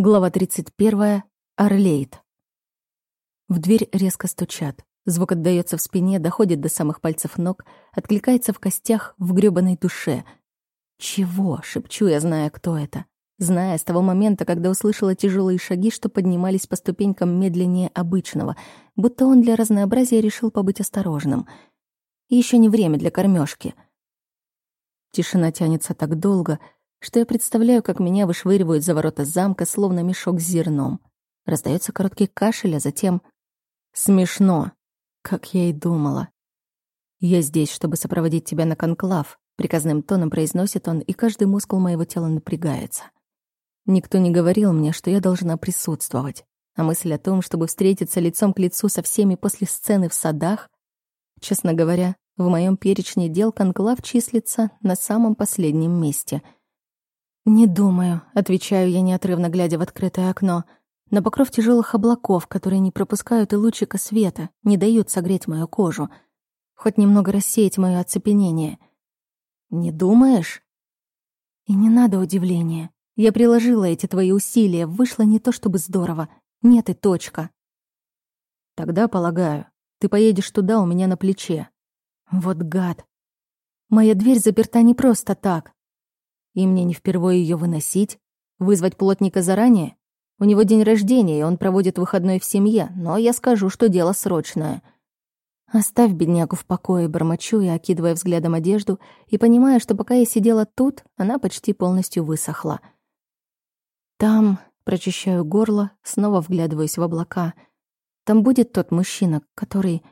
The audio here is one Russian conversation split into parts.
Глава 31. Орлейд. В дверь резко стучат. Звук отдаётся в спине, доходит до самых пальцев ног, откликается в костях, в грёбаной душе. «Чего?» — шепчу я, зная, кто это. Зная с того момента, когда услышала тяжелые шаги, что поднимались по ступенькам медленнее обычного, будто он для разнообразия решил побыть осторожным. Ещё не время для кормёжки. Тишина тянется так долго — что я представляю, как меня вышвыривают за ворота замка, словно мешок с зерном. Раздается короткий кашель, а затем... Смешно, как я и думала. «Я здесь, чтобы сопроводить тебя на конклав», — приказным тоном произносит он, и каждый мускул моего тела напрягается. Никто не говорил мне, что я должна присутствовать, а мысль о том, чтобы встретиться лицом к лицу со всеми после сцены в садах, честно говоря, в моем перечне дел конклав числится на самом последнем месте — «Не думаю», — отвечаю я неотрывно, глядя в открытое окно. На покров тяжелых облаков, которые не пропускают и лучика света, не дают согреть мою кожу. Хоть немного рассеять моё оцепенение. «Не думаешь?» «И не надо удивления. Я приложила эти твои усилия, вышло не то чтобы здорово. Нет и точка». «Тогда, полагаю, ты поедешь туда у меня на плече». «Вот гад. Моя дверь заперта не просто так. И мне не впервые ее выносить? Вызвать плотника заранее? У него день рождения, и он проводит выходной в семье, но я скажу, что дело срочное. Оставь беднягу в покое, бормочу и окидывая взглядом одежду, и понимая, что пока я сидела тут, она почти полностью высохла. Там, прочищаю горло, снова вглядываюсь в облака. Там будет тот мужчина, который...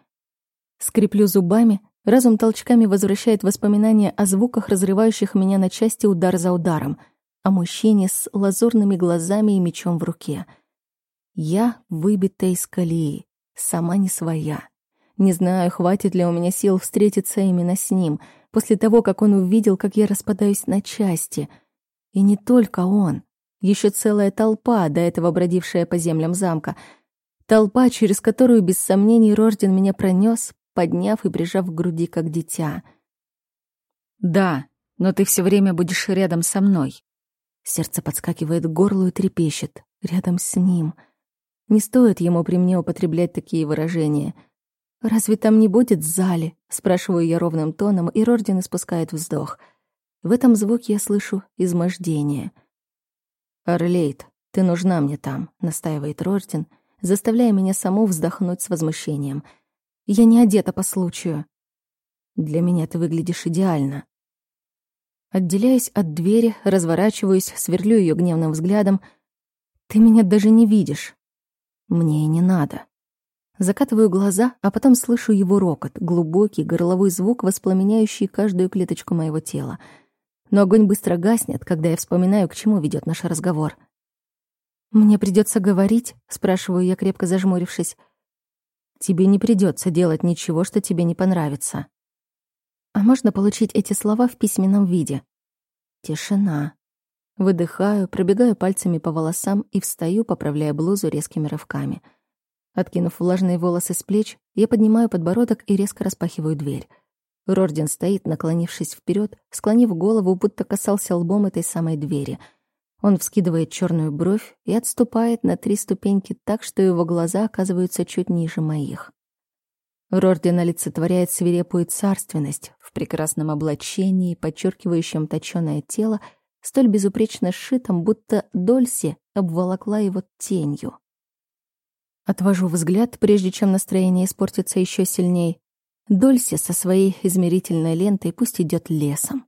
Скреплю зубами, Разум толчками возвращает воспоминания о звуках, разрывающих меня на части удар за ударом, о мужчине с лазурными глазами и мечом в руке. Я выбита из колеи, сама не своя. Не знаю, хватит ли у меня сил встретиться именно с ним, после того, как он увидел, как я распадаюсь на части. И не только он. Еще целая толпа, до этого бродившая по землям замка. Толпа, через которую, без сомнений, Рожден меня пронес, подняв и прижав к груди, как дитя. «Да, но ты все время будешь рядом со мной». Сердце подскакивает к горлу и трепещет. Рядом с ним. Не стоит ему при мне употреблять такие выражения. «Разве там не будет зале?» — спрашиваю я ровным тоном, и Рордин испускает вздох. В этом звуке я слышу измождение. «Орлейд, ты нужна мне там», — настаивает Рордин, заставляя меня саму вздохнуть с возмущением — я не одета по случаю. Для меня ты выглядишь идеально. Отделяюсь от двери, разворачиваюсь, сверлю ее гневным взглядом. Ты меня даже не видишь. Мне и не надо. Закатываю глаза, а потом слышу его рокот, глубокий горловой звук, воспламеняющий каждую клеточку моего тела. Но огонь быстро гаснет, когда я вспоминаю, к чему ведет наш разговор. «Мне придется говорить?» — спрашиваю я, крепко зажмурившись. Тебе не придется делать ничего, что тебе не понравится. А можно получить эти слова в письменном виде? Тишина. Выдыхаю, пробегаю пальцами по волосам и встаю, поправляя блузу резкими рывками. Откинув влажные волосы с плеч, я поднимаю подбородок и резко распахиваю дверь. Рордин стоит, наклонившись вперед, склонив голову, будто касался лбом этой самой двери — он вскидывает черную бровь и отступает на три ступеньки так, что его глаза оказываются чуть ниже моих. Рордин олицетворяет свирепую царственность в прекрасном облачении, подчеркивающем точёное тело, столь безупречно сшитом, будто Дольси обволокла его тенью. Отвожу взгляд, прежде чем настроение испортится еще сильней. Дольси со своей измерительной лентой пусть идет лесом.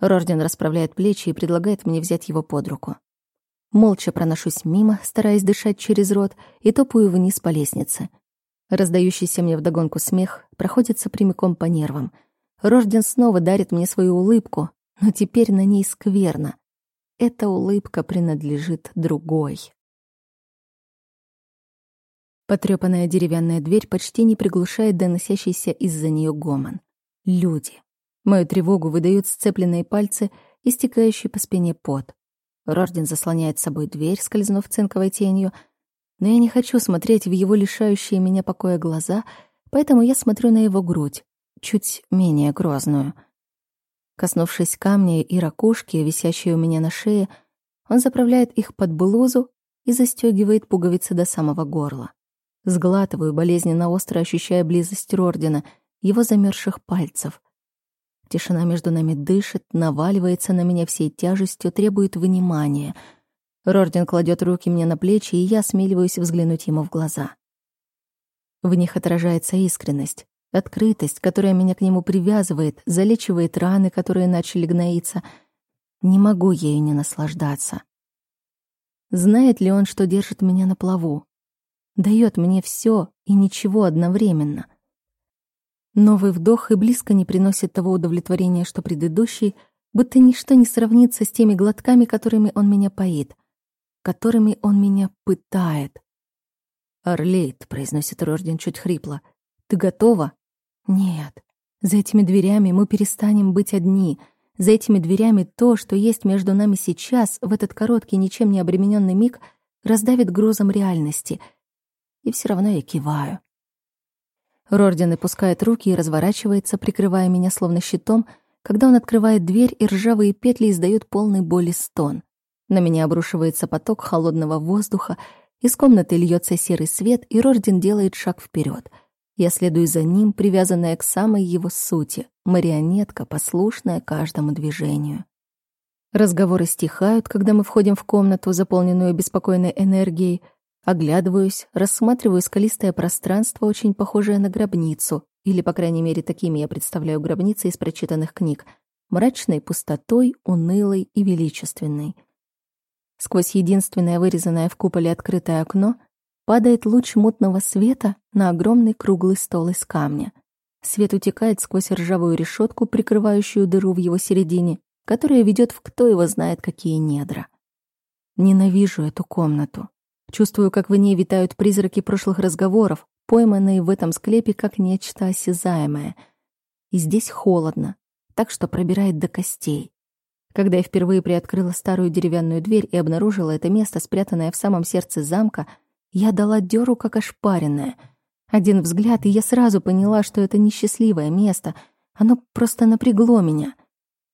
Рорден расправляет плечи и предлагает мне взять его под руку. Молча проношусь мимо, стараясь дышать через рот, и топаю вниз по лестнице. Раздающийся мне вдогонку смех проходится прямиком по нервам. Рожден снова дарит мне свою улыбку, но теперь на ней скверно. Эта улыбка принадлежит другой. Потрёпанная деревянная дверь почти не приглушает доносящийся из-за нее гомон. Люди. Мою тревогу выдают сцепленные пальцы и стекающий по спине пот. Рожден заслоняет собой дверь, скользнув цинковой тенью, но я не хочу смотреть в его лишающие меня покоя глаза, поэтому я смотрю на его грудь, чуть менее грозную. Коснувшись камня и ракушки, висящей у меня на шее, он заправляет их под блузу и застегивает пуговицы до самого горла. Сглатываю, болезненно остро ощущая близость Рордина, его замерзших пальцев. Тишина между нами дышит, наваливается на меня всей тяжестью, требует внимания. Рордин кладет руки мне на плечи, и я осмеливаюсь взглянуть ему в глаза. В них отражается искренность, открытость, которая меня к нему привязывает, залечивает раны, которые начали гноиться. Не могу ею не наслаждаться. Знает ли он, что держит меня на плаву? Дает мне все и ничего одновременно. Новый вдох и близко не приносит того удовлетворения, что предыдущий, будто ничто не сравнится с теми глотками, которыми он меня поит, которыми он меня пытает. «Орлейд», — произносит Рожден чуть хрипло, — «ты готова?» «Нет. За этими дверями мы перестанем быть одни. За этими дверями то, что есть между нами сейчас, в этот короткий, ничем не обремененный миг, раздавит грузом реальности. И все равно я киваю. Рорден опускает руки и разворачивается, прикрывая меня словно щитом, когда он открывает дверь, и ржавые петли издают полный боли стон. На меня обрушивается поток холодного воздуха, из комнаты льется серый свет, и Рордин делает шаг вперед. Я следую за ним, привязанная к самой его сути, марионетка, послушная каждому движению. Разговоры стихают, когда мы входим в комнату, заполненную беспокойной энергией. Оглядываюсь, рассматриваю скалистое пространство, очень похожее на гробницу, или, по крайней мере, такими я представляю гробницы из прочитанных книг, мрачной пустотой, унылой и величественной. Сквозь единственное вырезанное в куполе открытое окно падает луч мутного света на огромный круглый стол из камня. Свет утекает сквозь ржавую решетку, прикрывающую дыру в его середине, которая ведет в кто его знает какие недра. Ненавижу эту комнату. Чувствую, как в ней витают призраки прошлых разговоров, пойманные в этом склепе как нечто осязаемое. И здесь холодно, так что пробирает до костей. Когда я впервые приоткрыла старую деревянную дверь и обнаружила это место, спрятанное в самом сердце замка, я дала дёру, как ошпаренная. Один взгляд, и я сразу поняла, что это несчастливое место. Оно просто напрягло меня.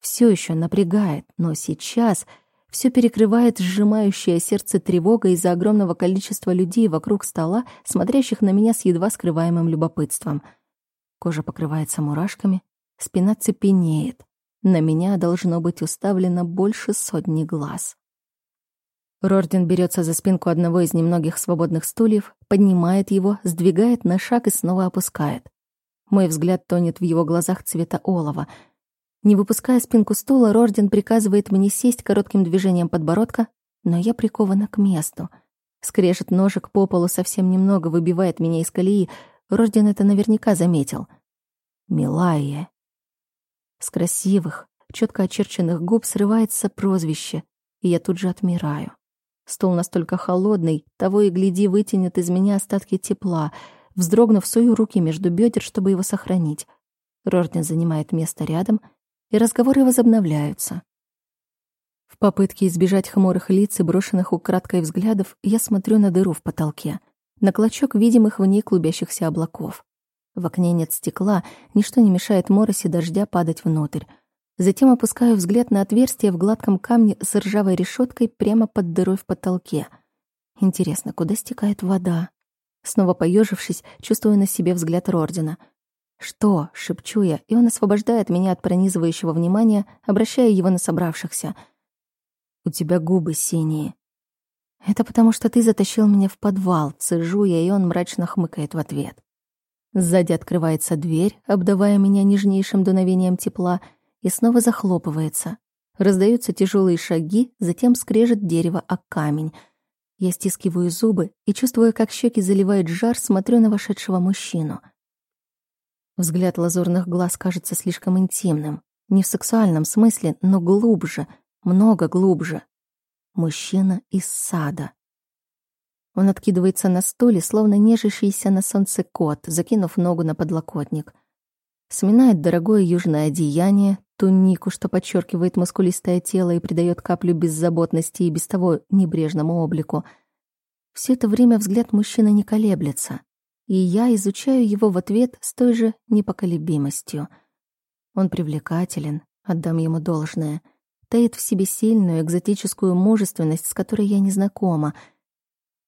Все еще напрягает, но сейчас все перекрывает сжимающее сердце тревога из-за огромного количества людей вокруг стола, смотрящих на меня с едва скрываемым любопытством. Кожа покрывается мурашками, спина цепенеет. На меня должно быть уставлено больше сотни глаз. Рордин берется за спинку одного из немногих свободных стульев, поднимает его, сдвигает на шаг и снова опускает. Мой взгляд тонет в его глазах цвета олова. Не выпуская спинку стула, Рордин приказывает мне сесть коротким движением подбородка, но я прикована к месту. Скрежет ножек по полу совсем немного, выбивает меня из колеи. Рордин это наверняка заметил. «Милая», с красивых, четко очерченных губ срывается прозвище, и я тут же отмираю. Стол настолько холодный, того и гляди вытянет из меня остатки тепла. Вздрогнув, сую руки между бедер, чтобы его сохранить. Рордин занимает место рядом, и разговоры возобновляются. В попытке избежать хмурых лиц и брошенных украдкой взглядов я смотрю на дыру в потолке, на клочок видимых в ней клубящихся облаков. В окне нет стекла, ничто не мешает моросе дождя падать внутрь. Затем опускаю взгляд на отверстие в гладком камне с ржавой решеткой прямо под дырой в потолке. Интересно, куда стекает вода? Снова поежившись, чувствую на себе взгляд Рордина. «Что?» — шепчу я, и он освобождает меня от пронизывающего внимания, обращая его на собравшихся. «У тебя губы синие». «Это потому, что ты затащил меня в подвал», — цежу я, и он мрачно хмыкает в ответ. Сзади открывается дверь, обдавая меня нежнейшим дуновением тепла, и снова захлопывается. Раздаются тяжелые шаги, затем скрежет дерево о камень. Я стискиваю зубы и, чувствуя, как щеки заливает жар, смотрю на вошедшего мужчину. Взгляд лазурных глаз кажется слишком интимным. Не в сексуальном смысле, но глубже, много глубже. Мужчина из сада. Он откидывается на стуле, словно нежащийся на солнце кот, закинув ногу на подлокотник. Сминает дорогое южное одеяние, тунику, что подчеркивает мускулистое тело и придает каплю беззаботности и без того небрежному облику. Все это время взгляд мужчины не колеблется, и я изучаю его в ответ с той же непоколебимостью. Он привлекателен, отдам ему должное, таит в себе сильную экзотическую мужественность, с которой я не знакома —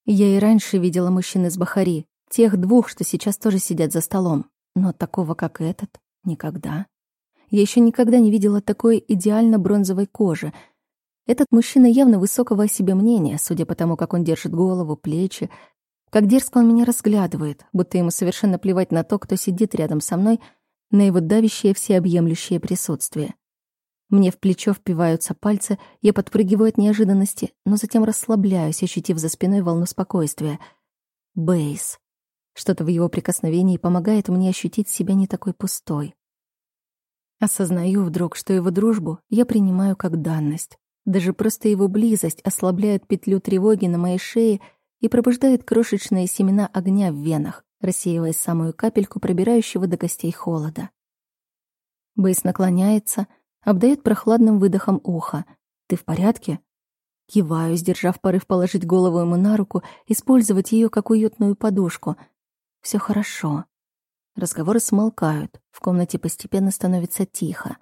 Я и раньше видела мужчин из Бахари, тех двух, что сейчас тоже сидят за столом. Но такого, как этот, никогда. Я еще никогда не видела такой идеально бронзовой кожи. Этот мужчина явно высокого о себе мнения, судя по тому, как он держит голову, плечи, как дерзко он меня разглядывает, будто ему совершенно плевать на то, кто сидит рядом со мной, на его давящее всеобъемлющее присутствие. Мне в плечо впиваются пальцы, я подпрыгиваю от неожиданности, но затем расслабляюсь, ощутив за спиной волну спокойствия. Бейс. Что-то в его прикосновении помогает мне ощутить себя не такой пустой. Осознаю вдруг, что его дружбу я принимаю как данность. Даже просто его близость ослабляет петлю тревоги на моей шее и пробуждает крошечные семена огня в венах, рассеивая самую капельку пробирающего до костей холода. Бейс наклоняется — обдает прохладным выдохом ухо. «Ты в порядке?» Киваю, сдержав порыв положить голову ему на руку, использовать ее как уютную подушку. Все хорошо. Разговоры смолкают, в комнате постепенно становится тихо.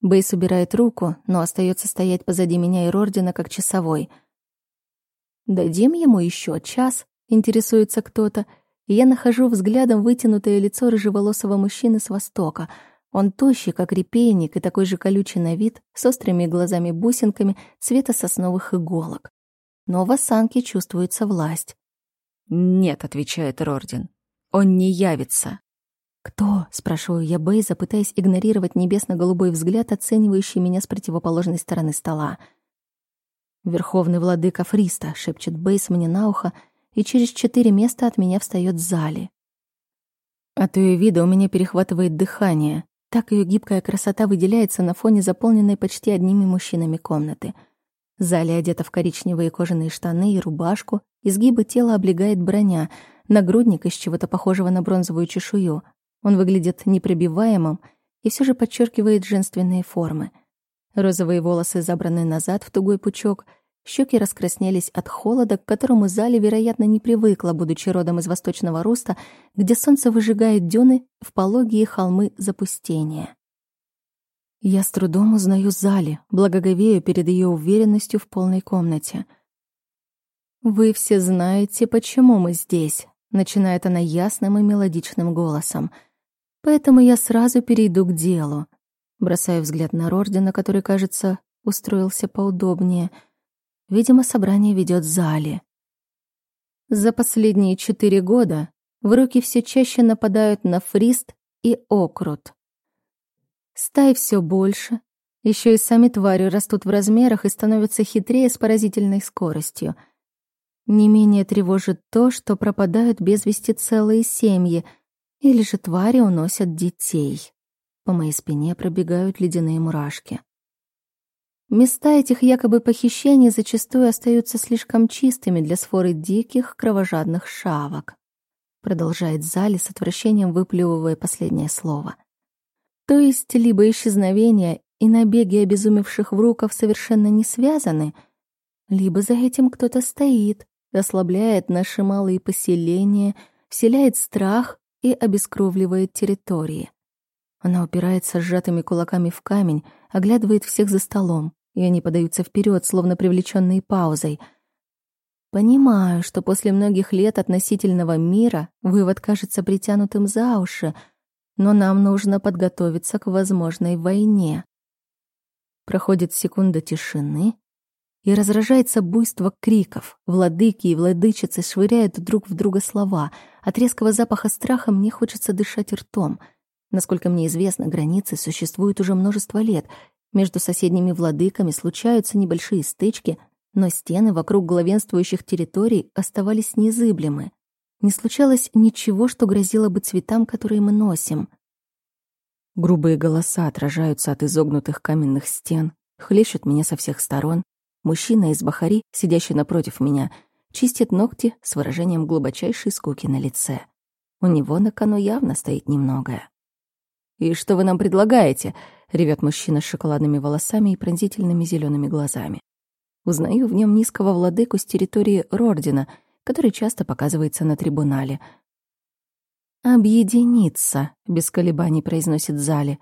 Бейс убирает руку, но остается стоять позади меня и Рордина как часовой. «Дадим ему еще час?» — интересуется кто-то, и я нахожу взглядом вытянутое лицо рыжеволосого мужчины с востока — он тощий, как репейник, и такой же колючий на вид, с острыми глазами-бусинками цвета сосновых иголок. Но в осанке чувствуется власть. «Нет», — отвечает Рордин, — «он не явится». «Кто?» — спрашиваю я Бейза, пытаясь игнорировать небесно-голубой взгляд, оценивающий меня с противоположной стороны стола. «Верховный владыка Фриста», — шепчет Бейз мне на ухо, и через четыре места от меня встает Зали. От ее вида у меня перехватывает дыхание. Так ее гибкая красота выделяется на фоне заполненной почти одними мужчинами комнаты. Зали одета в коричневые кожаные штаны и рубашку, изгибы тела облегает броня, нагрудник из чего-то похожего на бронзовую чешую. Он выглядит непробиваемым и все же подчеркивает женственные формы. Розовые волосы забраны назад в тугой пучок — Щеки раскраснелись от холода, к которому Зали, вероятно, не привыкла, будучи родом из восточного руста, где солнце выжигает дюны в пологие холмы запустения. Я с трудом узнаю Зали, благоговею перед ее уверенностью в полной комнате. «Вы все знаете, почему мы здесь», — начинает она ясным и мелодичным голосом. «Поэтому я сразу перейду к делу». Бросаю взгляд на Рордина, который, кажется, устроился поудобнее — Видимо, собрание ведет Зали. За последние четыре года в руки все чаще нападают на фрист и окрут. Стай все больше, еще и сами твари растут в размерах и становятся хитрее с поразительной скоростью. Не менее тревожит то, что пропадают без вести целые семьи, или же твари уносят детей. По моей спине пробегают ледяные мурашки. Места этих якобы похищений зачастую остаются слишком чистыми для своры диких, кровожадных шавок. Продолжает Зали с отвращением выплевывая последнее слово. То есть либо исчезновения и набеги обезумевших вруков совершенно не связаны, либо за этим кто-то стоит, ослабляет наши малые поселения, вселяет страх и обескровливает территории. Она упирается сжатыми кулаками в камень, оглядывает всех за столом и они подаются вперед, словно привлеченные паузой. Понимаю, что после многих лет относительного мира вывод кажется притянутым за уши, но нам нужно подготовиться к возможной войне. Проходит секунда тишины, и разражается буйство криков. Владыки и владычицы швыряют друг в друга слова. От резкого запаха страха мне хочется дышать ртом. Насколько мне известно, границы существуют уже множество лет, между соседними владыками случаются небольшие стычки, но стены вокруг главенствующих территорий оставались незыблемы. Не случалось ничего, что грозило бы цветам, которые мы носим. Грубые голоса отражаются от изогнутых каменных стен, хлещут меня со всех сторон. Мужчина из Бахари, сидящий напротив меня, чистит ногти с выражением глубочайшей скуки на лице. У него на кону явно стоит немногое. «И что вы нам предлагаете?» — ревет мужчина с шоколадными волосами и пронзительными зелеными глазами. Узнаю в нем низкого владыку с территории Рордина, который часто показывается на трибунале. «Объединиться», — без колебаний произносит Зали.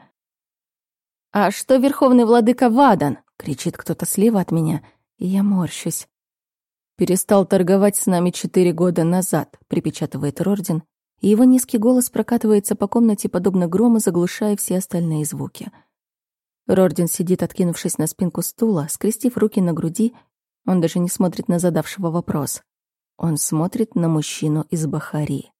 «А что верховный владыка Вадан?» — кричит кто-то слева от меня, и я морщусь. «Перестал торговать с нами четыре года назад», — припечатывает Рордин, и его низкий голос прокатывается по комнате, подобно грому, заглушая все остальные звуки. Рордин сидит, откинувшись на спинку стула, скрестив руки на груди. Он даже не смотрит на задавшего вопрос. Он смотрит на мужчину из Бахари.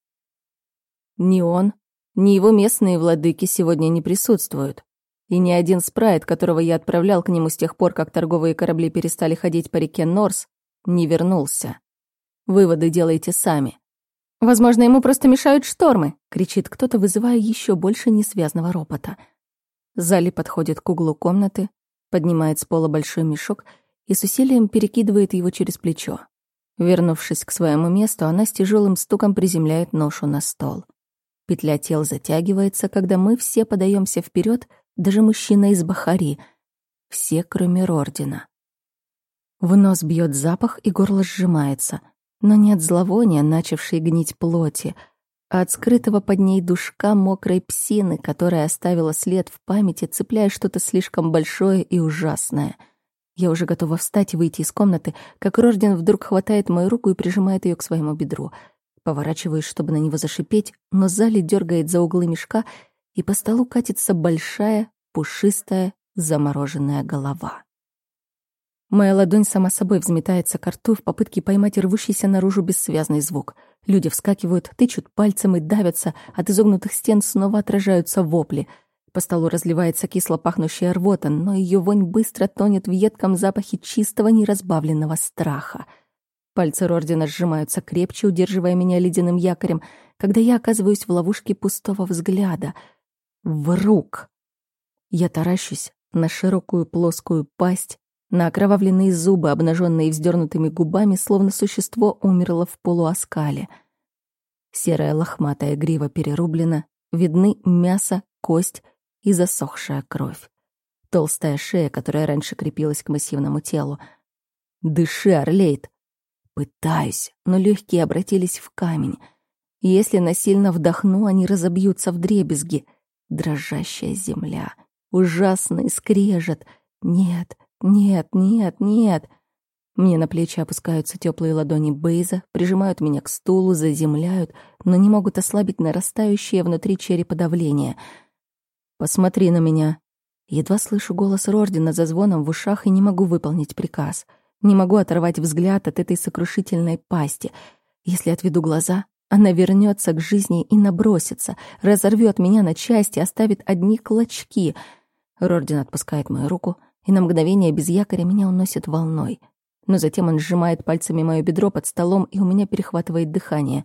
Ни он, ни его местные владыки сегодня не присутствуют. И ни один спрайт, которого я отправлял к нему с тех пор, как торговые корабли перестали ходить по реке Норс, не вернулся. Выводы делайте сами. Возможно, ему просто мешают штормы, кричит кто-то, вызывая еще больше несвязного ропота. Зали подходит к углу комнаты, поднимает с пола большой мешок и с усилием перекидывает его через плечо. Вернувшись к своему месту, она с тяжелым стуком приземляет ношу на стол. Петля тел затягивается, когда мы все подаемся вперед, даже мужчина из Бахари, все, кроме Рордина. В нос бьет запах, и горло сжимается. Но не от зловония, начавшей гнить плоти, а от скрытого под ней душка мокрой псины, которая оставила след в памяти, цепляя что-то слишком большое и ужасное. Я уже готова встать и выйти из комнаты, как Рордин вдруг хватает мою руку и прижимает ее к своему бедру. Поворачиваюсь, чтобы на него зашипеть, но Зали дергает за углы мешка, и по столу катится большая, пушистая, замороженная голова. Моя ладонь сама собой взметается к рту в попытке поймать рвущийся наружу бессвязный звук. Люди вскакивают, тычут пальцем и давятся, от изогнутых стен снова отражаются вопли. По столу разливается кисло пахнущая рвота, но ее вонь быстро тонет в едком запахе чистого неразбавленного страха. Пальцы Рордина сжимаются крепче, удерживая меня ледяным якорем, когда я оказываюсь в ловушке пустого взгляда. Врук. Я таращусь на широкую плоскую пасть, на окровавленные зубы, обнаженные вздернутыми губами, словно существо умерло в полуоскале. Серая лохматая грива перерублена, видны мясо, кость и засохшая кровь. Толстая шея, которая раньше крепилась к массивному телу. «Дыши, Орлейд!» Пытаюсь, но легкие обратились в камень. Если насильно вдохну, они разобьются в дребезги. Дрожащая земля. Ужасный скрежет. Нет, «Нет, нет, нет!» Мне на плечи опускаются теплые ладони Бейза, прижимают меня к стулу, заземляют, но не могут ослабить нарастающее внутри черепа давление. «Посмотри на меня!» Едва слышу голос Рордина за звоном в ушах и не могу выполнить приказ. Не могу оторвать взгляд от этой сокрушительной пасти. Если отведу глаза, она вернется к жизни и набросится, разорвет меня на части, оставит одни клочки. Рордин отпускает мою руку — и на мгновение без якоря меня уносит волной. Но затем он сжимает пальцами моё бедро под столом, и у меня перехватывает дыхание.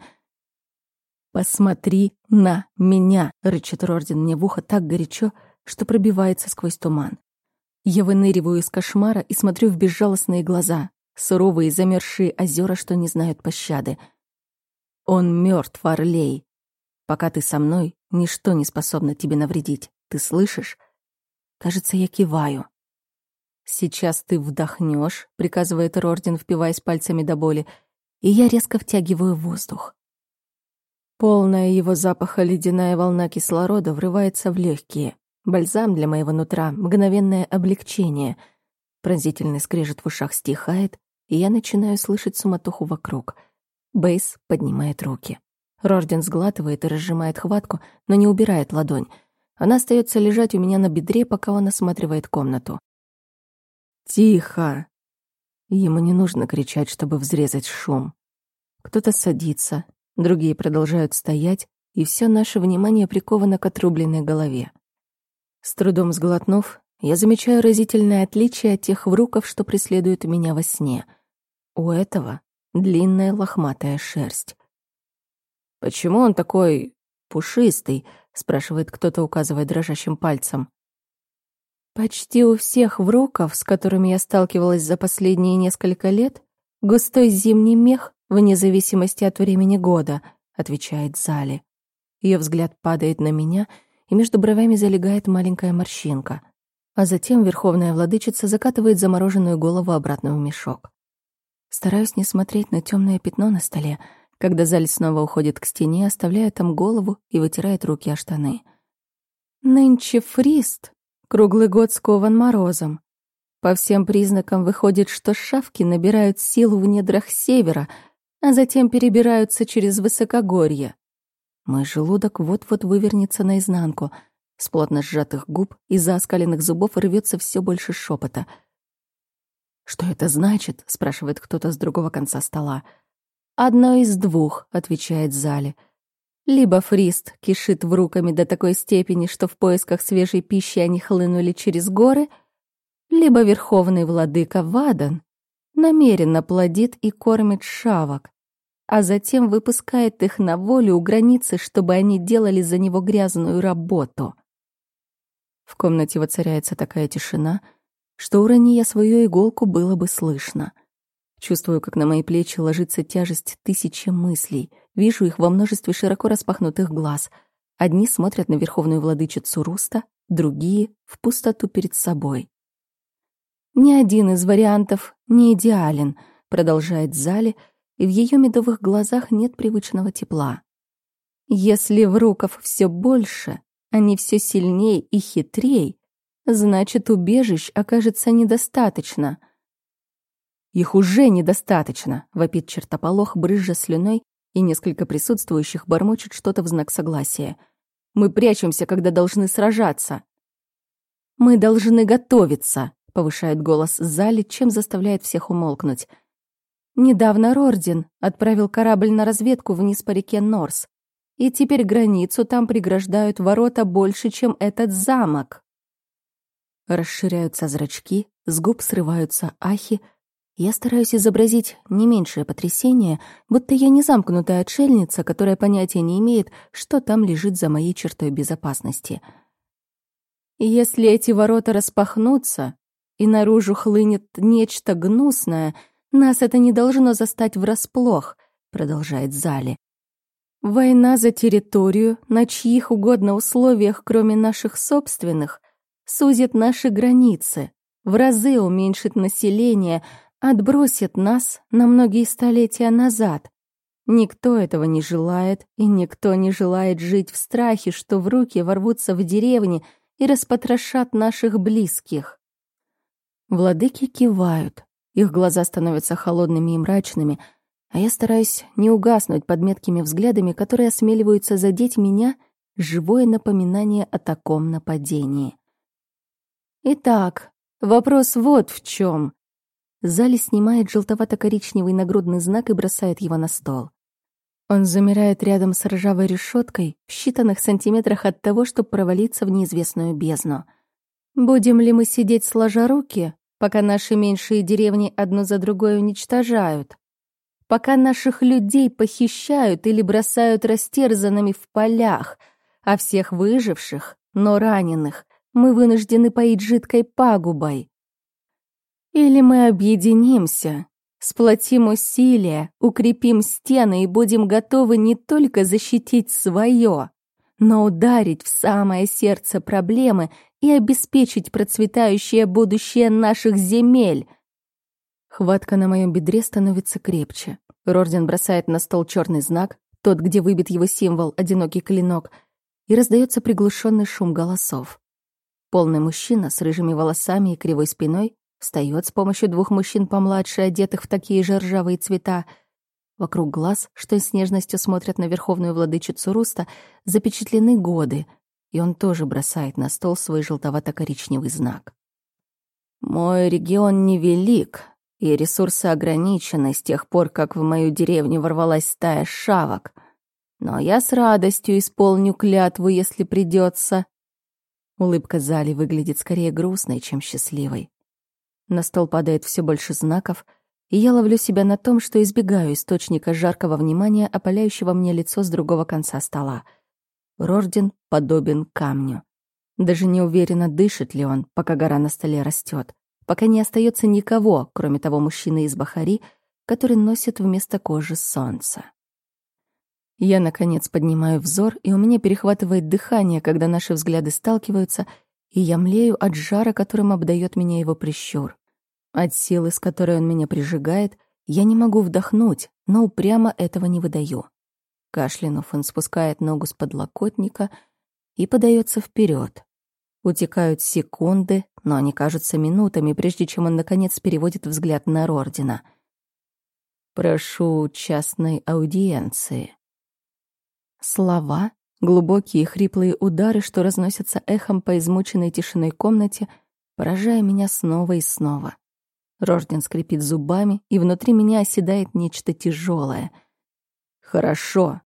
«Посмотри на меня!» — рычит Рордин мне в ухо так горячо, что пробивается сквозь туман. Я выныриваю из кошмара и смотрю в безжалостные глаза, суровые замерзшие озера, что не знают пощады. Он мертв, Орлей. Пока ты со мной, ничто не способно тебе навредить. Ты слышишь? Кажется, я киваю. «Сейчас ты вдохнешь, приказывает Рордин, впиваясь пальцами до боли, и я резко втягиваю воздух. Полная его запаха ледяная волна кислорода врывается в легкие. Бальзам для моего нутра, мгновенное облегчение. Пронзительный скрежет в ушах стихает, и я начинаю слышать суматоху вокруг. Бейс поднимает руки. Рордин сглатывает и разжимает хватку, но не убирает ладонь. Она остается лежать у меня на бедре, пока он осматривает комнату. «Тихо!» Ему не нужно кричать, чтобы взрезать шум. Кто-то садится, другие продолжают стоять, и все наше внимание приковано к отрубленной голове. С трудом сглотнув, я замечаю разительное отличие от тех вруков, что преследуют меня во сне. У этого длинная лохматая шерсть. «Почему он такой пушистый?» — спрашивает кто-то, указывая дрожащим пальцем. Почти у всех вроков, с которыми я сталкивалась за последние несколько лет, густой зимний мех, вне зависимости от времени года, отвечает Зали. Ее взгляд падает на меня, и между бровями залегает маленькая морщинка. А затем верховная владычица закатывает замороженную голову обратно в мешок. Стараюсь не смотреть на темное пятно на столе, когда Заль снова уходит к стене, оставляя там голову и вытирает руки о штаны. «Нынче фрист», Круглый год скован морозом. По всем признакам выходит, что шавки набирают силу в недрах севера, а затем перебираются через высокогорье. Мой желудок вот-вот вывернется наизнанку. С плотно сжатых губ из-за оскаленных зубов рвется все больше шепота. «Что это значит?» — спрашивает кто-то с другого конца стола. «Одно из двух», — отвечает Зали. Либо Фрист кишит вруками до такой степени, что в поисках свежей пищи они хлынули через горы, либо верховный владыка Вадан намеренно плодит и кормит шавок, а затем выпускает их на волю у границы, чтобы они делали за него грязную работу. В комнате воцаряется такая тишина, что урони я свою иголку было бы слышно — Чувствую, как на мои плечи ложится тяжесть тысячи мыслей. Вижу их во множестве широко распахнутых глаз. Одни смотрят на верховную владычицу Руста, другие — в пустоту перед собой. «Ни один из вариантов не идеален», — продолжает Зали, и в ее медовых глазах нет привычного тепла. «Если вруков все больше, они все сильнее и хитрей, значит, убежищ окажется недостаточно», — «Их уже недостаточно», — вопит чертополох, брызжа слюной, и несколько присутствующих бормочет что-то в знак согласия. «Мы прячемся, когда должны сражаться». «Мы должны готовиться», — повышает голос Зали, чем заставляет всех умолкнуть. Недавно Рордин отправил корабль на разведку вниз по реке Норс, и теперь границу там преграждают ворота больше, чем этот замок. Расширяются зрачки, с губ срываются ахи, я стараюсь изобразить не меньшее потрясение, будто я не замкнутая отшельница, которая понятия не имеет, что там лежит за моей чертой безопасности. если эти ворота распахнутся, и наружу хлынет нечто гнусное, нас это не должно застать врасплох, продолжает Зали. Война за территорию, на чьих угодно условиях, кроме наших собственных, сузит наши границы, в разы уменьшит население — отбросит нас на многие столетия назад. Никто этого не желает, и никто не желает жить в страхе, что в руки ворвутся в деревни и распотрошат наших близких. Владыки кивают, их глаза становятся холодными и мрачными, а я стараюсь не угаснуть под меткими взглядами, которые осмеливаются задеть меня живое напоминание о таком нападении. Итак, вопрос вот в чем. Зали снимает желтовато-коричневый нагрудный знак и бросает его на стол. Он замирает рядом с ржавой решеткой в считанных сантиметрах от того, чтобы провалиться в неизвестную бездну. Будем ли мы сидеть сложа руки, пока наши меньшие деревни одну за другой уничтожают? Пока наших людей похищают или бросают растерзанными в полях, а всех выживших, но раненых, мы вынуждены поить жидкой пагубой. Или мы объединимся, сплотим усилия, укрепим стены и будем готовы не только защитить свое, но ударить в самое сердце проблемы и обеспечить процветающее будущее наших земель. Хватка на моем бедре становится крепче. Рорден бросает на стол черный знак, тот, где выбит его символ, одинокий клинок, и раздается приглушенный шум голосов. Полный мужчина с рыжими волосами и кривой спиной Встает с помощью двух мужчин помладше, одетых в такие же ржавые цвета. Вокруг глаз, что с нежностью смотрят на верховную владычицу Руста, запечатлены годы, и он тоже бросает на стол свой желтовато-коричневый знак. «Мой регион невелик, и ресурсы ограничены с тех пор, как в мою деревню ворвалась стая шавок. Но я с радостью исполню клятву, если придется. Улыбка Зали выглядит скорее грустной, чем счастливой. На стол падает все больше знаков, и я ловлю себя на том, что избегаю источника жаркого внимания, опаляющего мне лицо с другого конца стола. Рорден подобен камню. Даже не уверена, дышит ли он, пока гора на столе растет, пока не остается никого, кроме того мужчины из Бахари, который носит вместо кожи солнце. Я, наконец, поднимаю взор, и у меня перехватывает дыхание, когда наши взгляды сталкиваются — и я млею от жара, которым обдает меня его прищур. От силы, с которой он меня прижигает, я не могу вдохнуть, но упрямо этого не выдаю. Кашлянув, он спускает ногу с подлокотника и подается вперед. Утекают секунды, но они кажутся минутами, прежде чем он, наконец, переводит взгляд на Рордина. «Прошу частной аудиенции». Слова, глубокие хриплые удары, что разносятся эхом по измученной тишиной комнате, поражая меня снова и снова. Рожден скрипит зубами, и внутри меня оседает нечто тяжелое. «Хорошо»,